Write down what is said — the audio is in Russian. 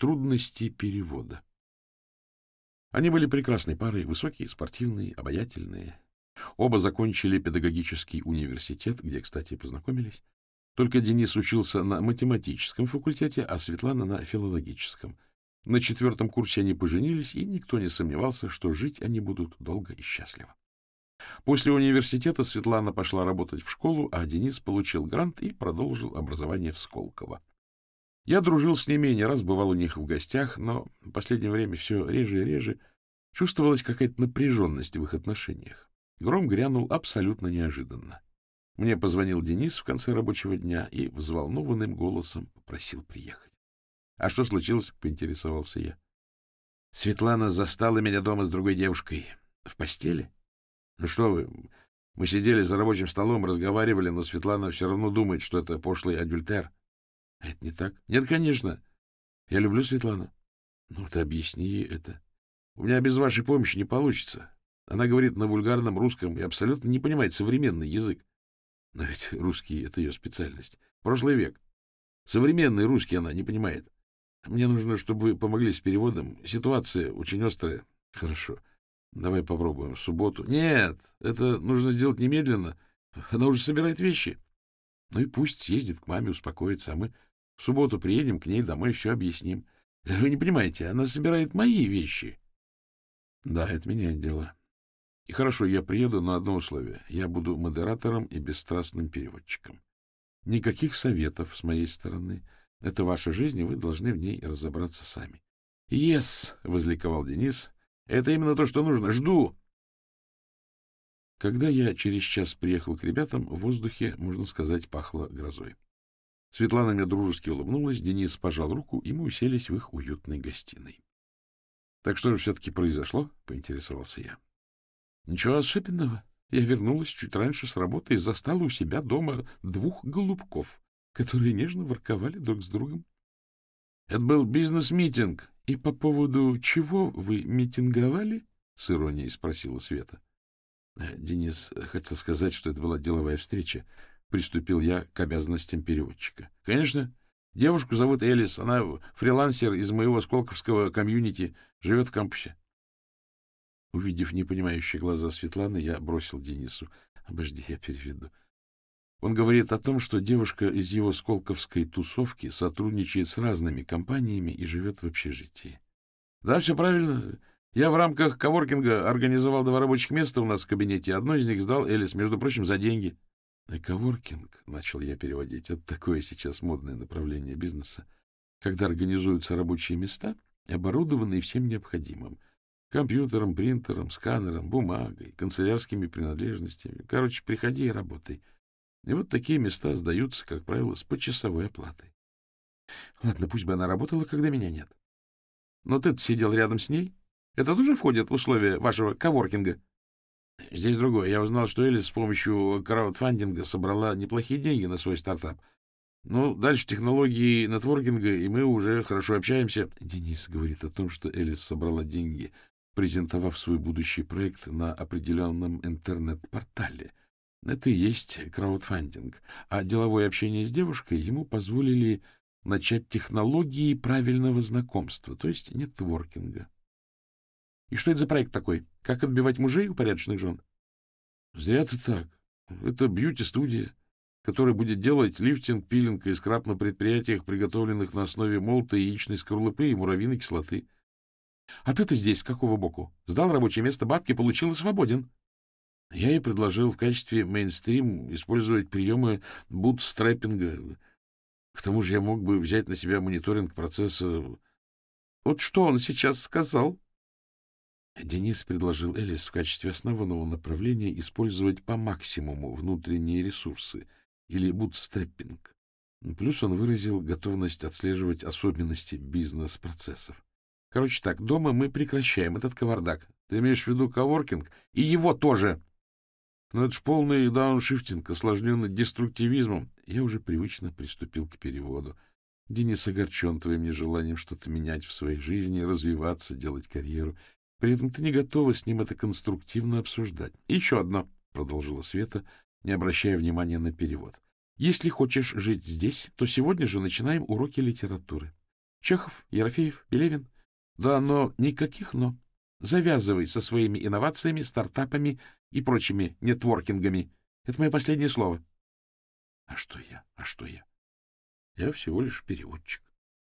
Трудности перевода. Они были прекрасной парой, высокие, спортивные, обаятельные. Оба закончили педагогический университет, где, кстати, познакомились. Только Денис учился на математическом факультете, а Светлана на филологическом. На четвертом курсе они поженились, и никто не сомневался, что жить они будут долго и счастливо. После университета Светлана пошла работать в школу, а Денис получил грант и продолжил образование в Сколково. Я дружил с ними, не раз бывал у них в гостях, но в последнее время все реже и реже чувствовалась какая-то напряженность в их отношениях. Гром грянул абсолютно неожиданно. Мне позвонил Денис в конце рабочего дня и взволнованным голосом попросил приехать. — А что случилось? — поинтересовался я. — Светлана застала меня дома с другой девушкой. В постели? — Ну что вы, мы сидели за рабочим столом, разговаривали, но Светлана все равно думает, что это пошлый адюльтер. — Это не так? — Нет, конечно. Я люблю Светлану. — Ну, ты объясни ей это. У меня без вашей помощи не получится. Она говорит на вульгарном русском и абсолютно не понимает современный язык. Но ведь русский — это ее специальность. Прошлый век. Современный русский она не понимает. Мне нужно, чтобы вы помогли с переводом. Ситуация очень острая. Хорошо. Давай попробуем в субботу. Нет, это нужно сделать немедленно. Она уже собирает вещи. Ну и пусть съездит к маме, успокоится, а мы в субботу приедем к ней домой, все объясним. Вы не понимаете, она собирает мои вещи. Да, это меняет дело. И хорошо, я приеду на одно условие. Я буду модератором и бесстрастным переводчиком. Никаких советов с моей стороны. Это ваша жизнь, и вы должны в ней разобраться сами. — Yes! — возликовал Денис. — Это именно то, что нужно. Жду! Когда я через час приехал к ребятам, в воздухе, можно сказать, пахло грозой. Светлана мне дружески улыбнулась, Денис пожал руку, и мы уселись в их уютной гостиной. — Так что же все-таки произошло? — поинтересовался я. — Ничего особенного. Я вернулась чуть раньше с работы и застала у себя дома двух голубков, которые нежно ворковали друг с другом. — Это был бизнес-митинг. И по поводу чего вы митинговали? — с иронией спросила Света. Э, Денис хотел сказать, что это была деловая встреча. Приступил я к обязанностям переводчика. — Конечно. Девушку зовут Элис. Она фрилансер из моего сколковского комьюнити, живет в кампусе. Увидев непонимающие глаза Светланы, я бросил Денису. Обожди, я переведу. Он говорит о том, что девушка из его сколковской тусовки сотрудничает с разными компаниями и живет в общежитии. — Да, все правильно. Я в рамках коворкинга организовал два рабочих места у нас в кабинете. Одно из них сдал Элис, между прочим, за деньги. — Коворкинг, — начал я переводить, — это такое сейчас модное направление бизнеса, когда организуются рабочие места, оборудованные всем необходимым — Компьютером, принтером, сканером, бумагой, канцелярскими принадлежностями. Короче, приходи и работай. И вот такие места сдаются, как правило, с почасовой оплатой. Ладно, пусть бы она работала, когда меня нет. Но ты сидел рядом с ней? Это тоже входит в условия вашего коворкинга? Здесь другое. Я узнал, что Элис с помощью краудфандинга собрала неплохие деньги на свой стартап. Ну, дальше технологии нетворкинга, и мы уже хорошо общаемся. Денис говорит о том, что Элис собрала деньги презентовав свой будущий проект на определенном интернет-портале. Это и есть краудфандинг. А деловое общение с девушкой ему позволили начать технологии правильного знакомства, то есть нетворкинга. И что это за проект такой? Как отбивать мужей у порядочных жен? Зря ты так. Это бьюти-студия, которая будет делать лифтинг, пилинг и скраб на предприятиях, приготовленных на основе молота, яичной скорлупы и муравьиной кислоты. А ты-то здесь с какого боку? Сдал рабочее место бабки, получил и свободен. Я ей предложил в качестве мейнстрим использовать приемы бутстраппинга. К тому же я мог бы взять на себя мониторинг процесса. Вот что он сейчас сказал? Денис предложил Элис в качестве основного направления использовать по максимуму внутренние ресурсы или бутстраппинг. Плюс он выразил готовность отслеживать особенности бизнес-процессов. Короче так, дома мы прекращаем этот кавардак. Ты имеешь в виду коворкинг? И его тоже. Но это ж полный дауншифтинг, осложненный деструктивизмом. Я уже привычно приступил к переводу. Денис огорчен твоим нежеланием что-то менять в своей жизни, развиваться, делать карьеру. При этом ты не готова с ним это конструктивно обсуждать. Еще одно, — продолжила Света, не обращая внимания на перевод. Если хочешь жить здесь, то сегодня же начинаем уроки литературы. Чехов, Ерофеев, Белевин? Да, но никаких «но». Завязывай со своими инновациями, стартапами и прочими нетворкингами. Это мое последнее слово. А что я? А что я? Я всего лишь переводчик.